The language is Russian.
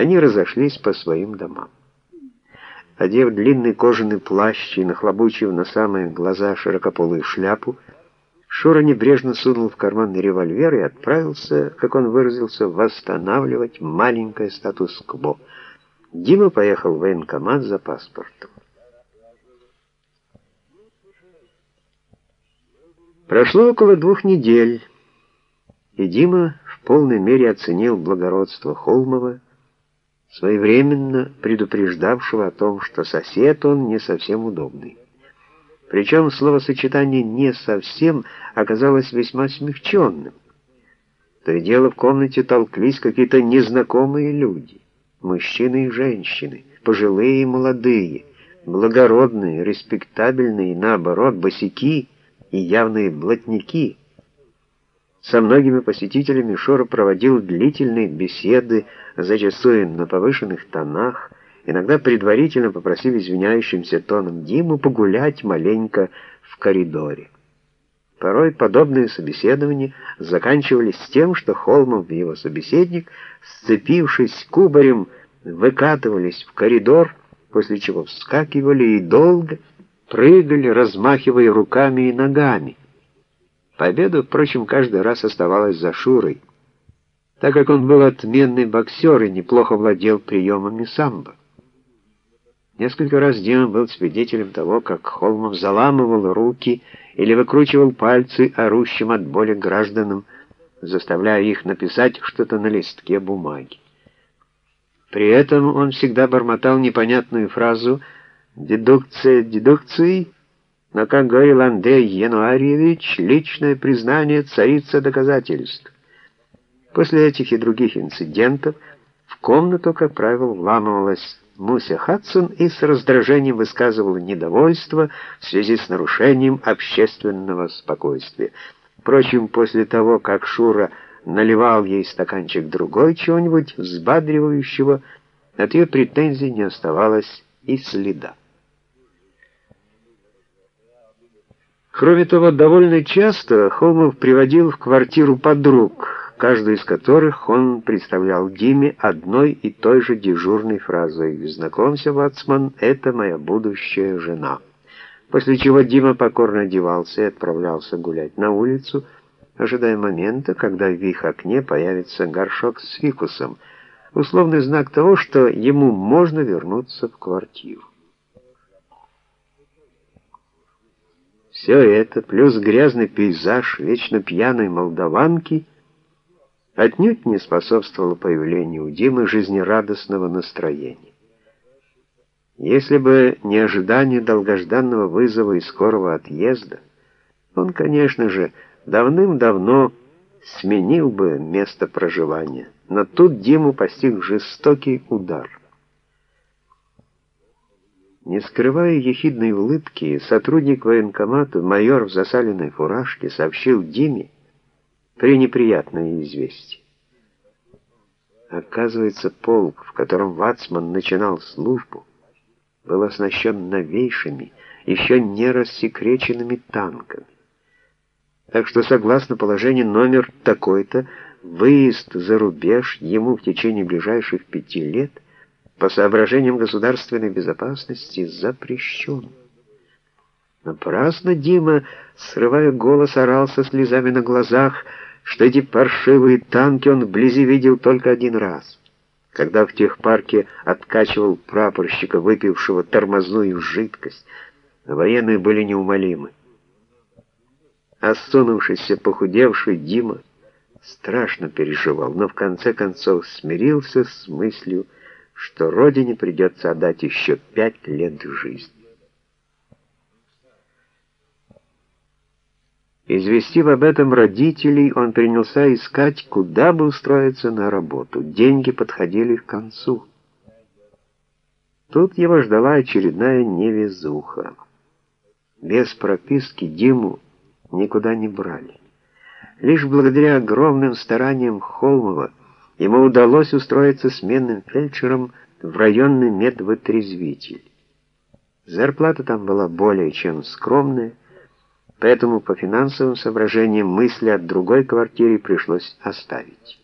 Они разошлись по своим домам. Одев длинный кожаный плащ и нахлобучив на самые глаза широкополую шляпу, Шура небрежно сунул в карман револьвер и отправился, как он выразился, восстанавливать маленькое статус-кво. Дима поехал в военкомат за паспортом. Прошло около двух недель, и Дима в полной мере оценил благородство Холмова, своевременно предупреждавшего о том, что сосед он не совсем удобный. Причем словосочетание «не совсем» оказалось весьма смягченным. То и дело в комнате толклись какие-то незнакомые люди, мужчины и женщины, пожилые и молодые, благородные, респектабельные, наоборот, босяки и явные блатники. Со многими посетителями Шора проводил длительные беседы, зачастую на повышенных тонах, иногда предварительно попросив извиняющимся тоном Диму погулять маленько в коридоре. Порой подобные собеседования заканчивались тем, что Холмов и его собеседник, сцепившись кубарем, выкатывались в коридор, после чего вскакивали и долго прыгали, размахивая руками и ногами. Победа, впрочем, каждый раз оставалась за Шурой, так как он был отменный боксер и неплохо владел приемами самбо. Несколько раз Дима был свидетелем того, как Холмов заламывал руки или выкручивал пальцы орущим от боли гражданам, заставляя их написать что-то на листке бумаги. При этом он всегда бормотал непонятную фразу «дедукция дедукцией», но, как говорил Андрей Януарьевич, личное признание царица доказательств. После этих и других инцидентов в комнату, как правило, вламывалась Муся Хадсон и с раздражением высказывала недовольство в связи с нарушением общественного спокойствия. Впрочем, после того, как Шура наливал ей стаканчик другой чего-нибудь взбадривающего, от ее претензий не оставалось и следа. Кроме того, довольно часто Холмов приводил в квартиру подруг, каждую из которых он представлял Диме одной и той же дежурной фразой «Знакомься, Вацман, это моя будущая жена». После чего Дима покорно одевался и отправлялся гулять на улицу, ожидая момента, когда в их окне появится горшок с фикусом, условный знак того, что ему можно вернуться в квартиру. Все это, плюс грязный пейзаж вечно пьяной молдаванки — отнюдь не способствовало появлению у Димы жизнерадостного настроения. Если бы не ожидание долгожданного вызова и скорого отъезда, он, конечно же, давным-давно сменил бы место проживания, но тут Диму постиг жестокий удар. Не скрывая ехидной улыбки, сотрудник военкомата, майор в засаленной фуражке, сообщил Диме, пренеприятное известие. Оказывается, полк, в котором Вацман начинал службу, был оснащен новейшими, еще не рассекреченными танками. Так что, согласно положению номер такой-то, выезд за рубеж ему в течение ближайших пяти лет по соображениям государственной безопасности запрещен. Напрасно Дима, срывая голос, орал со слезами на глазах, что эти паршивые танки он вблизи видел только один раз, когда в техпарке откачивал прапорщика, выпившего тормозную жидкость. Военные были неумолимы. Осунувшийся, похудевший Дима страшно переживал, но в конце концов смирился с мыслью, что родине придется отдать еще пять лет жизни. Известив об этом родителей, он принялся искать, куда бы устроиться на работу. Деньги подходили к концу. Тут его ждала очередная невезуха. Без прописки Диму никуда не брали. Лишь благодаря огромным стараниям Холмова ему удалось устроиться сменным фельдшером в районный медвытрезвитель. Зарплата там была более чем скромная, Поэтому по финансовым соображениям мысли о другой квартире пришлось оставить.